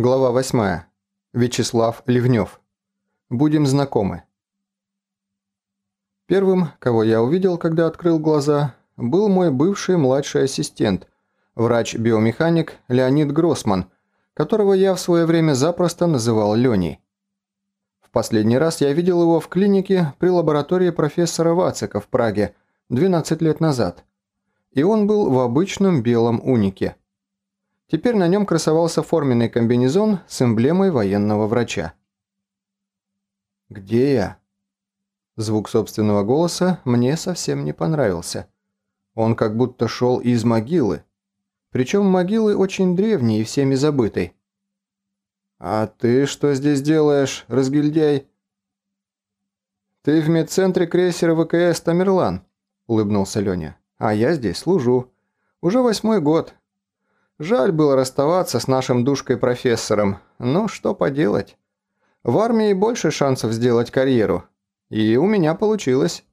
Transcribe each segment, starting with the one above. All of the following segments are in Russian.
Глава 8. Вячеслав Ливнев. Будем знакомы. Первым, кого я увидел, когда открыл глаза, был мой бывший младший ассистент, врач-биомеханик Леонид Гроссман, которого я в свое время запросто называл Леней. В последний раз я видел его в клинике при лаборатории профессора Вацика в Праге 12 лет назад, и он был в обычном белом унике – Теперь на нем красовался форменный комбинезон с эмблемой военного врача. «Где я?» Звук собственного голоса мне совсем не понравился. Он как будто шел из могилы. Причем могилы очень древней и всеми забытой. «А ты что здесь делаешь, разгильдяй?» «Ты в медцентре крейсера ВКС «Тамерлан», – улыбнулся Леня. «А я здесь служу. Уже восьмой год, Жаль было расставаться с нашим душкой-профессором, но что поделать. В армии больше шансов сделать карьеру. И у меня получилось.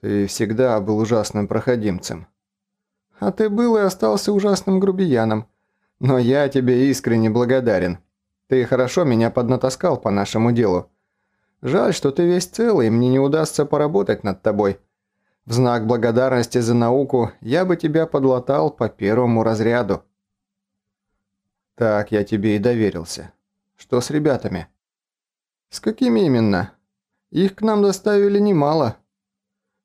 Ты всегда был ужасным проходимцем. А ты был и остался ужасным грубияном. Но я тебе искренне благодарен. Ты хорошо меня поднатаскал по нашему делу. Жаль, что ты весь целый, мне не удастся поработать над тобой. В знак благодарности за науку я бы тебя подлатал по первому разряду. Так я тебе и доверился. Что с ребятами? С какими именно? Их к нам доставили немало.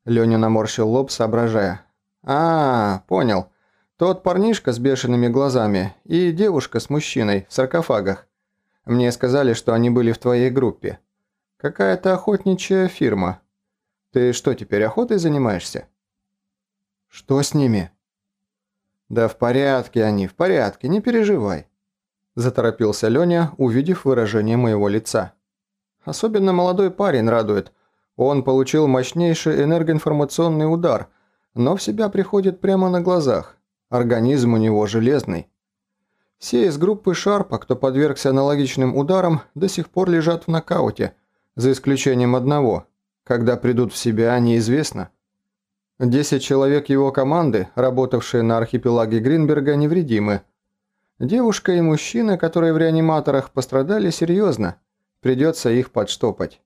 Леня наморщил лоб, соображая. А, понял. Тот парнишка с бешеными глазами и девушка с мужчиной в саркофагах. Мне сказали, что они были в твоей группе. Какая-то охотничья фирма. Ты что, теперь охотой занимаешься?» «Что с ними?» «Да в порядке они, в порядке, не переживай», – заторопился Леня, увидев выражение моего лица. «Особенно молодой парень радует. Он получил мощнейший энергоинформационный удар, но в себя приходит прямо на глазах. Организм у него железный. Все из группы Шарпа, кто подвергся аналогичным ударам, до сих пор лежат в нокауте, за исключением одного – когда придут в себя, неизвестно. Десять человек его команды, работавшие на архипелаге Гринберга, невредимы. Девушка и мужчина, которые в реаниматорах пострадали серьезно. Придется их подштопать.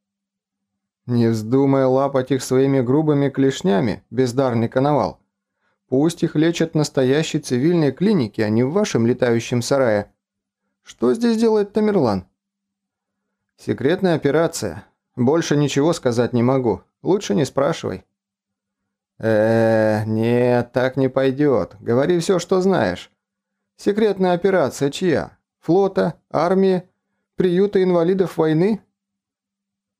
Не вздумай лапать их своими грубыми клешнями, бездарный коновал. Пусть их лечат в настоящей цивильной клинике, а не в вашем летающем сарае. Что здесь делает Тамерлан? Секретная операция. Больше ничего сказать не могу. Лучше не спрашивай». «Э, нет, так не пойдет. Говори все, что знаешь. Секретная операция чья? Флота? Армии? Приюта инвалидов войны?»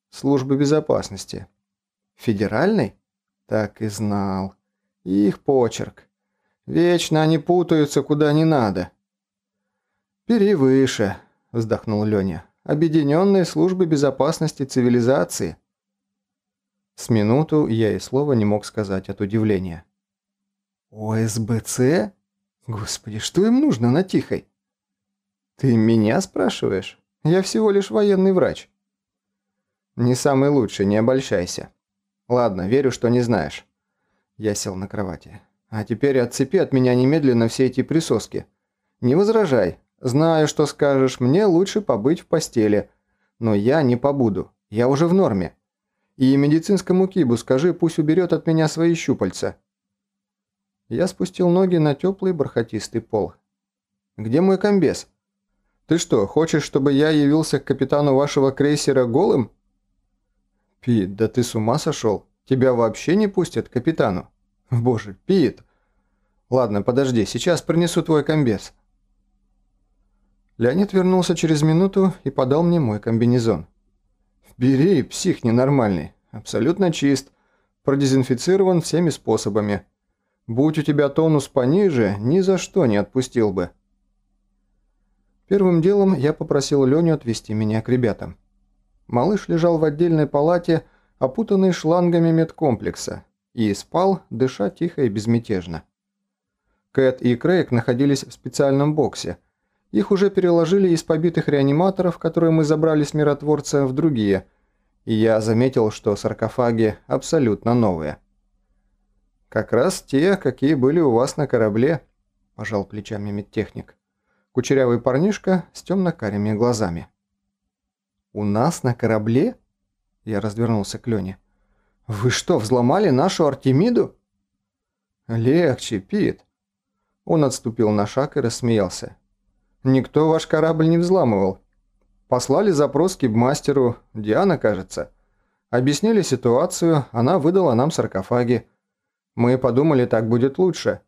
«Службы безопасности». «Федеральной?» «Так и знал. Их почерк. Вечно они путаются куда не надо». «Бери выше», – вздохнул Леня. Объединенной службы безопасности цивилизации. С минуту я и слова не мог сказать от удивления. ОСБЦ? Господи, что им нужно на Тихой? Ты меня спрашиваешь? Я всего лишь военный врач. Не самый лучший, не обольщайся. Ладно, верю, что не знаешь. Я сел на кровати. А теперь отцепи от меня немедленно все эти присоски. Не возражай, Знаю, что скажешь, мне лучше побыть в постели. Но я не побуду. Я уже в норме. И медицинскому кибу скажи, пусть уберет от меня свои щупальца. Я спустил ноги на теплый бархатистый пол. Где мой комбез? Ты что, хочешь, чтобы я явился к капитану вашего крейсера голым? Пит, да ты с ума сошел? Тебя вообще не пустят к капитану? Боже, Пит. Ладно, подожди, сейчас принесу твой комбез. Леонид вернулся через минуту и подал мне мой комбинезон. «Бери, псих ненормальный. Абсолютно чист. Продезинфицирован всеми способами. Будь у тебя тонус пониже, ни за что не отпустил бы». Первым делом я попросил Леню отвезти меня к ребятам. Малыш лежал в отдельной палате, опутанный шлангами медкомплекса, и спал, дыша тихо и безмятежно. Кэт и Крейг находились в специальном боксе – их уже переложили из побитых реаниматоров, которые мы забрали с миротворца, в другие, и я заметил, что саркофаги абсолютно новые. «Как раз те, какие были у вас на корабле», – пожал плечами медтехник. кучерявый парнишка с темно-карими глазами. «У нас на корабле?» Я развернулся к Лене. «Вы что, взломали нашу Артемиду?» «Легче, Пит». Он отступил на шаг и рассмеялся. «Никто ваш корабль не взламывал. Послали запрос кибмастеру, Диана, кажется. Объяснили ситуацию, она выдала нам саркофаги. Мы подумали, так будет лучше.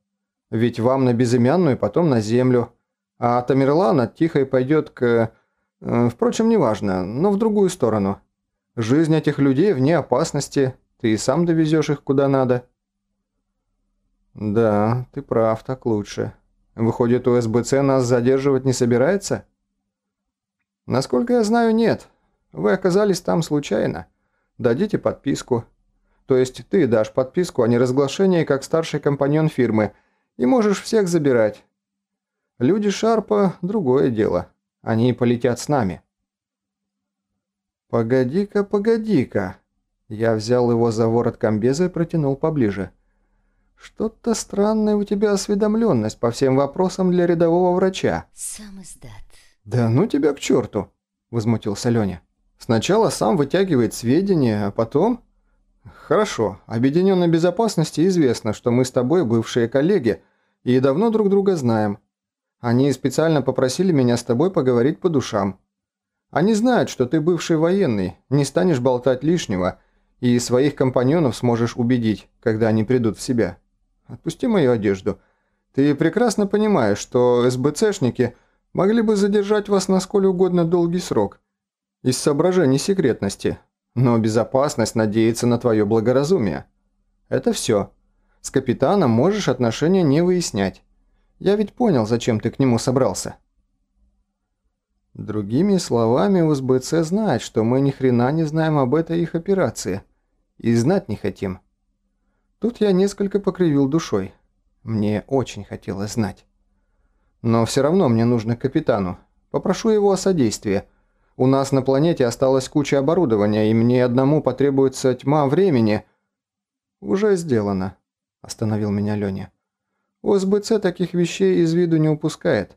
Ведь вам на безымянную, потом на землю. А Тамерлан от Тихой пойдет к... Э, впрочем, неважно, но в другую сторону. Жизнь этих людей вне опасности, ты и сам довезешь их куда надо. Да, ты прав, так лучше. Выходит, УСБЦ нас задерживать не собирается? Насколько я знаю, нет. Вы оказались там случайно. Дадите подписку. То есть ты дашь подписку о неразглашении как старший компаньон фирмы и можешь всех забирать. Люди Шарпа – другое дело. Они полетят с нами. «Погоди-ка, погоди-ка!» Я взял его за ворот комбеза и протянул поближе. «Что-то странная у тебя осведомленность по всем вопросам для рядового врача». «Сам издат». «Да ну тебя к черту!» – возмутился Леня. «Сначала сам вытягивает сведения, а потом...» «Хорошо, объединенной безопасности известно, что мы с тобой бывшие коллеги и давно друг друга знаем. Они специально попросили меня с тобой поговорить по душам. Они знают, что ты бывший военный, не станешь болтать лишнего, и своих компаньонов сможешь убедить, когда они придут в себя. Отпусти мою одежду. Ты прекрасно понимаешь, что СБЦшники могли бы задержать вас на сколь угодно долгий срок. Из соображений секретности. Но безопасность надеется на твое благоразумие. Это все. С капитаном можешь отношения не выяснять. Я ведь понял, зачем ты к нему собрался». Другими словами, УСБЦ знает, что мы ни хрена не знаем об этой их операции. И знать не хотим. Тут я несколько покривил душой. Мне очень хотелось знать. Но все равно мне нужно к капитану. Попрошу его о содействии. У нас на планете осталась куча оборудования, и мне одному потребуется тьма времени. Уже сделано, остановил меня Леня. ОСБЦ таких вещей из виду не упускает.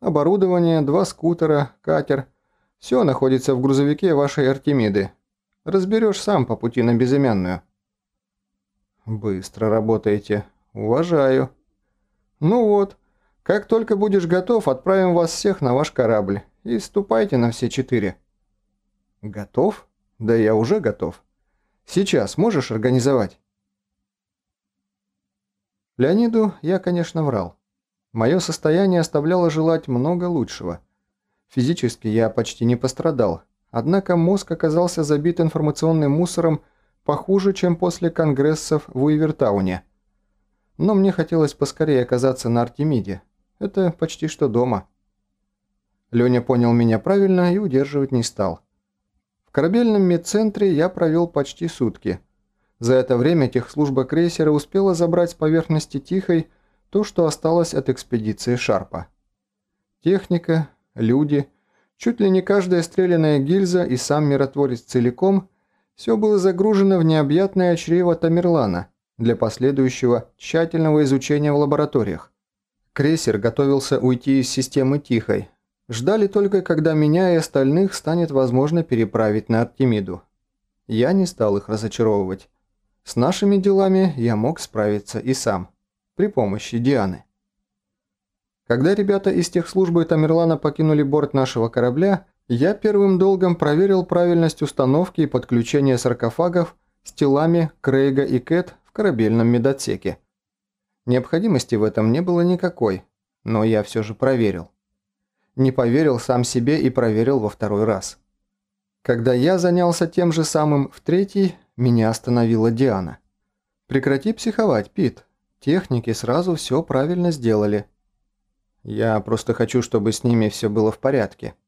Оборудование, два скутера, катер. Все находится в грузовике вашей Артемиды. Разберешь сам по пути на безымянную. Быстро работаете. Уважаю. Ну вот, как только будешь готов, отправим вас всех на ваш корабль. И ступайте на все четыре. Готов? Да я уже готов. Сейчас можешь организовать? Леониду я, конечно, врал. Мое состояние оставляло желать много лучшего. Физически я почти не пострадал, однако мозг оказался забит информационным мусором похуже, чем после конгрессов в Уивертауне. Но мне хотелось поскорее оказаться на Артемиде. Это почти что дома. Леня понял меня правильно и удерживать не стал. В корабельном медцентре я провел почти сутки – за это время техслужба крейсера успела забрать с поверхности Тихой то, что осталось от экспедиции Шарпа. Техника, люди, чуть ли не каждая стрелянная гильза и сам миротворец целиком – все было загружено в необъятное чрево Тамерлана для последующего тщательного изучения в лабораториях. Крейсер готовился уйти из системы Тихой. Ждали только, когда меня и остальных станет возможно переправить на Артемиду. Я не стал их разочаровывать. С нашими делами я мог справиться и сам, при помощи Дианы. Когда ребята из техслужбы Тамерлана покинули борт нашего корабля, я первым долгом проверил правильность установки и подключения саркофагов с телами Крейга и Кэт в корабельном медотсеке. Необходимости в этом не было никакой, но я все же проверил. Не поверил сам себе и проверил во второй раз. Когда я занялся тем же самым в третий, меня остановила Диана. «Прекрати психовать, Пит. Техники сразу все правильно сделали». «Я просто хочу, чтобы с ними все было в порядке», –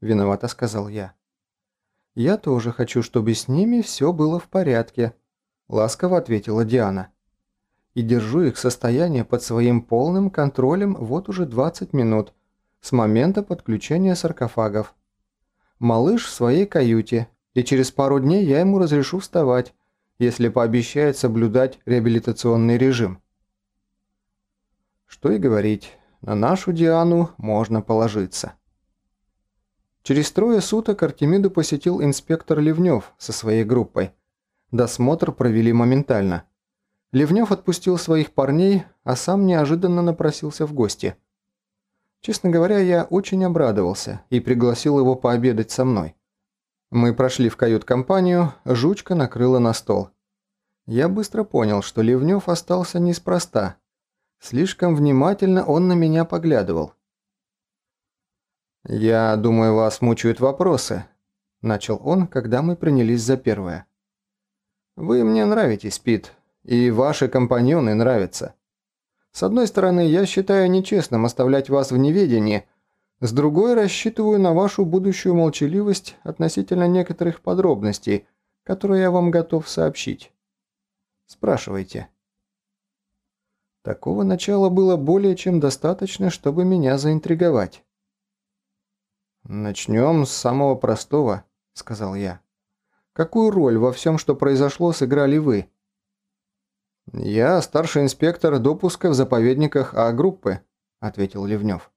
виновато сказал я. «Я тоже хочу, чтобы с ними все было в порядке», – ласково ответила Диана. «И держу их состояние под своим полным контролем вот уже 20 минут, с момента подключения саркофагов. Малыш в своей каюте, и через пару дней я ему разрешу вставать, если пообещает соблюдать реабилитационный режим. Что и говорить, на нашу Диану можно положиться. Через трое суток Артемиду посетил инспектор Ливнев со своей группой. Досмотр провели моментально. Ливнев отпустил своих парней, а сам неожиданно напросился в гости. Честно говоря, я очень обрадовался и пригласил его пообедать со мной. Мы прошли в кают-компанию, жучка накрыла на стол. Я быстро понял, что Ливнев остался неспроста. Слишком внимательно он на меня поглядывал. «Я думаю, вас мучают вопросы», – начал он, когда мы принялись за первое. «Вы мне нравитесь, Пит, и ваши компаньоны нравятся. С одной стороны, я считаю нечестным оставлять вас в неведении, с другой рассчитываю на вашу будущую молчаливость относительно некоторых подробностей, которые я вам готов сообщить. Спрашивайте». Такого начала было более чем достаточно, чтобы меня заинтриговать. «Начнем с самого простого», – сказал я. «Какую роль во всем, что произошло, сыграли вы?» «Я старший инспектор допуска в заповедниках А-группы», – ответил Ливнев.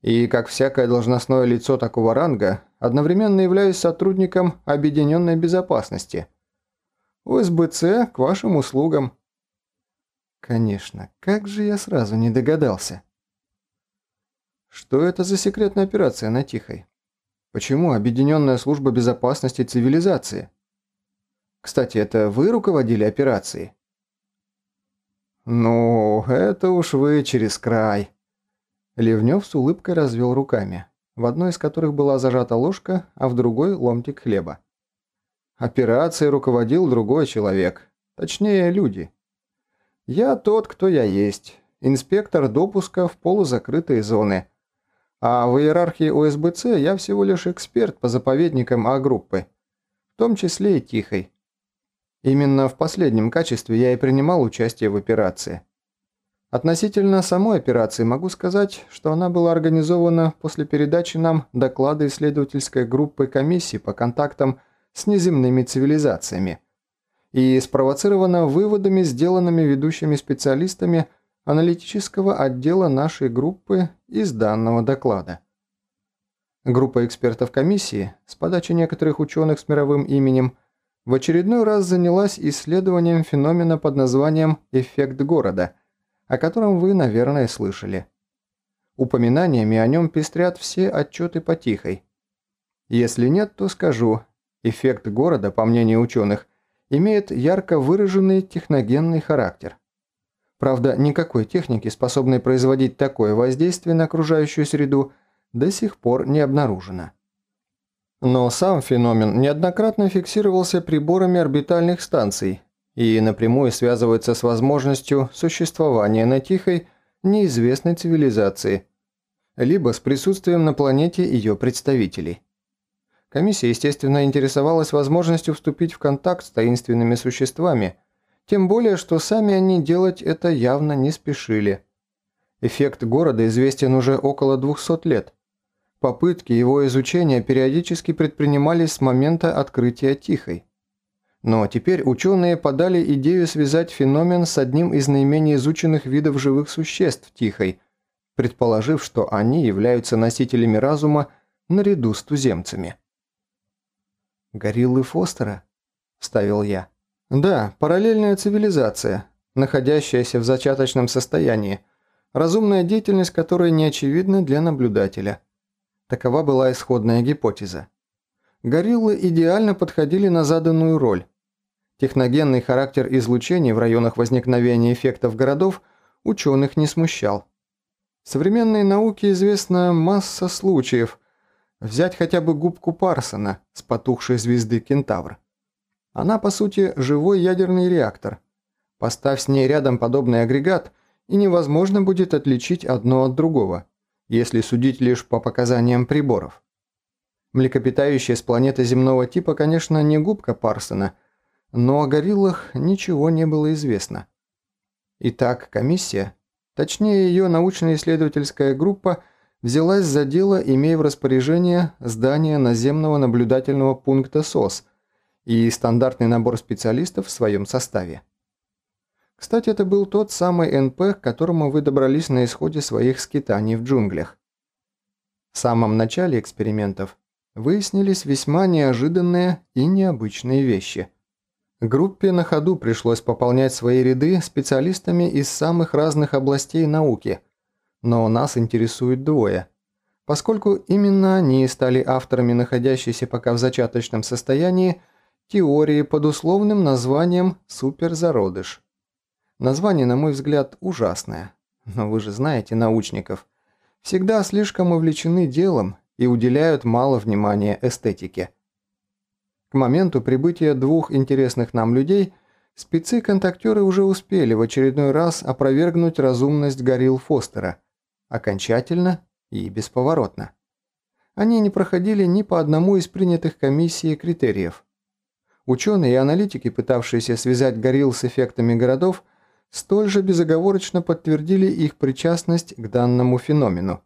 «И, как всякое должностное лицо такого ранга, одновременно являюсь сотрудником Объединенной безопасности. УСБЦ к вашим услугам». «Конечно, как же я сразу не догадался?» Что это за секретная операция на Тихой? Почему Объединенная служба безопасности цивилизации? Кстати, это вы руководили операцией? Ну, это уж вы через край. Ливнев с улыбкой развел руками, в одной из которых была зажата ложка, а в другой ломтик хлеба. Операцией руководил другой человек, точнее люди. Я тот, кто я есть, инспектор допуска в полузакрытые зоны – а в иерархии ОСБЦ я всего лишь эксперт по заповедникам А-группы, в том числе и Тихой. Именно в последнем качестве я и принимал участие в операции. Относительно самой операции могу сказать, что она была организована после передачи нам доклада исследовательской группы комиссии по контактам с неземными цивилизациями и спровоцирована выводами, сделанными ведущими специалистами – аналитического отдела нашей группы из данного доклада. Группа экспертов комиссии с подачи некоторых ученых с мировым именем в очередной раз занялась исследованием феномена под названием «эффект города», о котором вы, наверное, слышали. Упоминаниями о нем пестрят все отчеты по тихой. Если нет, то скажу. Эффект города, по мнению ученых, имеет ярко выраженный техногенный характер. Правда, никакой техники, способной производить такое воздействие на окружающую среду, до сих пор не обнаружено. Но сам феномен неоднократно фиксировался приборами орбитальных станций и напрямую связывается с возможностью существования на Тихой неизвестной цивилизации, либо с присутствием на планете ее представителей. Комиссия, естественно, интересовалась возможностью вступить в контакт с таинственными существами – тем более, что сами они делать это явно не спешили. Эффект города известен уже около 200 лет. Попытки его изучения периодически предпринимались с момента открытия Тихой. Но теперь ученые подали идею связать феномен с одним из наименее изученных видов живых существ Тихой, предположив, что они являются носителями разума наряду с туземцами. «Гориллы Фостера?» – вставил я. Да, параллельная цивилизация, находящаяся в зачаточном состоянии, разумная деятельность которой не очевидна для наблюдателя. Такова была исходная гипотеза. Гориллы идеально подходили на заданную роль. Техногенный характер излучений в районах возникновения эффектов городов ученых не смущал. В современной науке известна масса случаев. Взять хотя бы губку Парсона с потухшей звезды Кентавр. Она, по сути, живой ядерный реактор. Поставь с ней рядом подобный агрегат, и невозможно будет отличить одно от другого, если судить лишь по показаниям приборов. Млекопитающие с планеты земного типа, конечно, не губка Парсона, но о гориллах ничего не было известно. Итак, комиссия, точнее ее научно-исследовательская группа, взялась за дело, имея в распоряжении здание наземного наблюдательного пункта СОС – и стандартный набор специалистов в своем составе. Кстати, это был тот самый НП, к которому вы добрались на исходе своих скитаний в джунглях. В самом начале экспериментов выяснились весьма неожиданные и необычные вещи. Группе на ходу пришлось пополнять свои ряды специалистами из самых разных областей науки, но нас интересует двое. Поскольку именно они стали авторами находящейся пока в зачаточном состоянии теории под условным названием «суперзародыш». Название, на мой взгляд, ужасное, но вы же знаете научников. Всегда слишком увлечены делом и уделяют мало внимания эстетике. К моменту прибытия двух интересных нам людей спецы-контактеры уже успели в очередной раз опровергнуть разумность горилл Фостера. Окончательно и бесповоротно. Они не проходили ни по одному из принятых комиссией критериев. Ученые и аналитики, пытавшиеся связать горилл с эффектами городов, столь же безоговорочно подтвердили их причастность к данному феномену.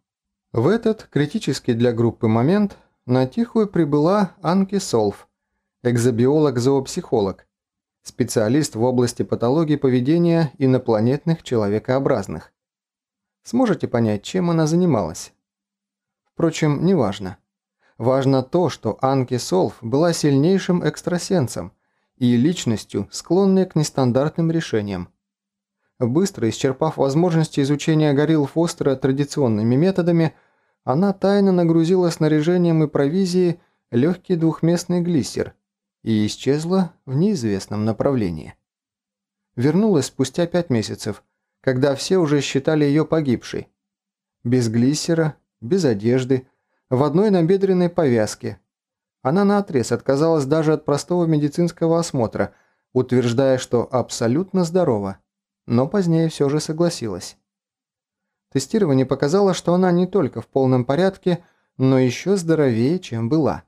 В этот критический для группы момент на Тихую прибыла Анки Солф, экзобиолог-зоопсихолог, специалист в области патологии поведения инопланетных человекообразных. Сможете понять, чем она занималась? Впрочем, неважно. Важно то, что Анки Солф была сильнейшим экстрасенсом и личностью, склонной к нестандартным решениям. Быстро исчерпав возможности изучения горилл Фостера традиционными методами, она тайно нагрузила снаряжением и провизией легкий двухместный глиссер и исчезла в неизвестном направлении. Вернулась спустя пять месяцев, когда все уже считали ее погибшей. Без глиссера, без одежды, в одной набедренной повязке. Она наотрез отказалась даже от простого медицинского осмотра, утверждая, что абсолютно здорова, но позднее все же согласилась. Тестирование показало, что она не только в полном порядке, но еще здоровее, чем была.